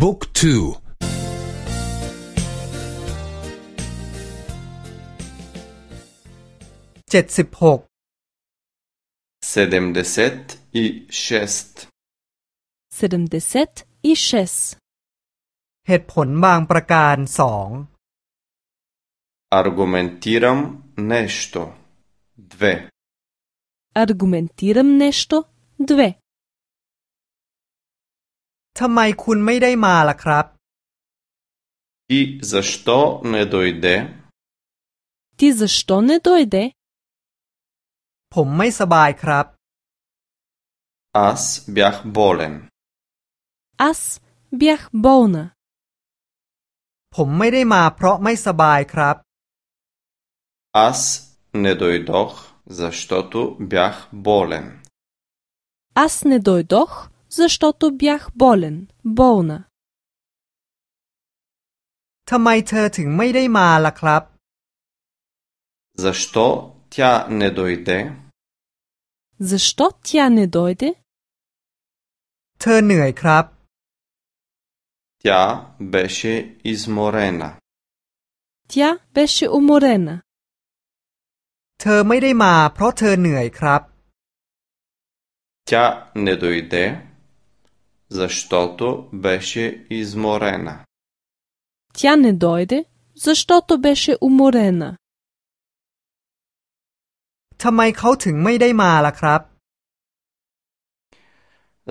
บุ๊กทูเจ็ดสิบหกเซดมเดเซตอีเชสต์เซดมเดเซตอีเชสเหตุผลบางประการสองอาร์กุเมนติรัมเนชโตดเวอาร์กุเมนติรัมเนชโตด ทำไมคุณไม่ได้มาล่ะครับ и защо не дойде Ти защо не дойде? ผมไม่สบายครับ аз бях болен Аз бях болна. ผมไม่ได้มาเพราะไม่สบายครับ аз не дойдох защото бях болен Аз не дойдох, защото бях болен. Болна. ทำไมเธอถึงไม่ได้มาล่ะครับ защо тя не дойде Защо тя не дойде? เธอเหนื่อยครับ тя беше изморена Тя беше уморена. เธอไม่ได้มาเพราะเธอเหนื่อยครับ тя не дойде защото беше изморена Тя не дойде, защото беше уморена. ทำไมเขาถึงไม่ได้มาล่ะครับ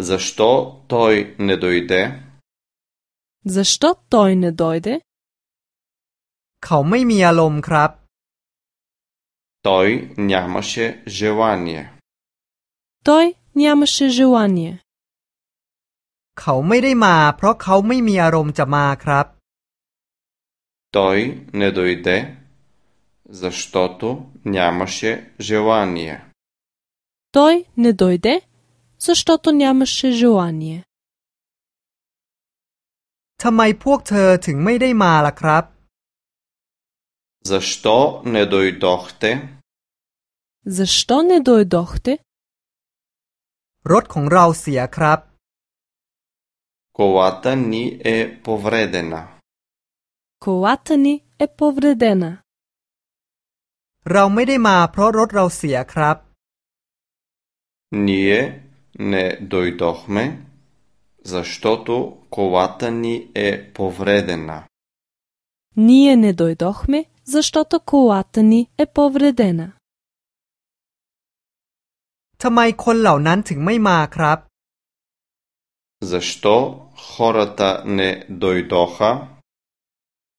защо той не дойде Защо той не дойде? เขาไม่มีอารมณ์ครับ той нямаше желание Той нямаше желание. เขาไม่ได้มา เพราะเขาไม่มีอารมณ์จะมาครับ Той не дойде, защото нямаше желание. Той не дойде, защото нямаше желание. ทำไมพวกเธอถึงไม่ได้มาล่ะครับ Защо не дойдохте? Защо не дойдохте? รถของเราเสียครับ Колата ни е повредена. Колата ни е повредена. เราไม่ได้มาเพราะรถเราเสียครับ Ние не дойдохме, защото колата ни е повредена. Ние не дойдохме, защото колата ни е повредена. ทำไมคนเหล่านั้นถึงไม่มาครับ Защо хората не дойдоха?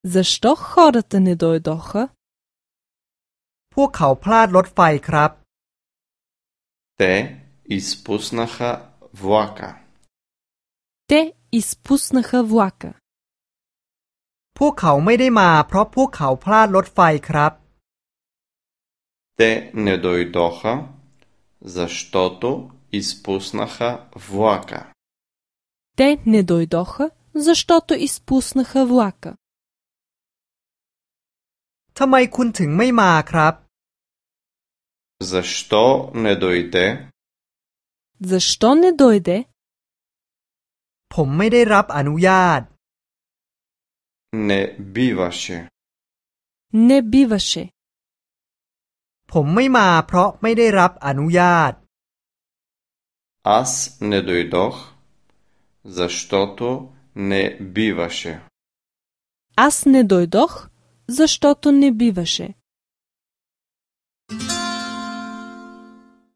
Защо хората не дойдоха? พวกเขาพลาดรถไฟครับ Те изпуснаха влака. Те изпуснаха влака. พวกเขาไม่ได้มาเพราะพวกเขาพลาดรถไฟครับ Те не дойдоха, защото изпуснаха влака. Те не дойдоха, защото изпуснаха влака. ทำไมคุณถึงไม่มาครับ Защо не дойде? Защо не дойде? ผมไม่ได้รับอนุญาต Не биваше. Не биваше. ผมไม่มาเพราะไม่ได้รับอนุญาต Аз не дойдох, защото не биваше. Аз не дойдох, защото не биваше.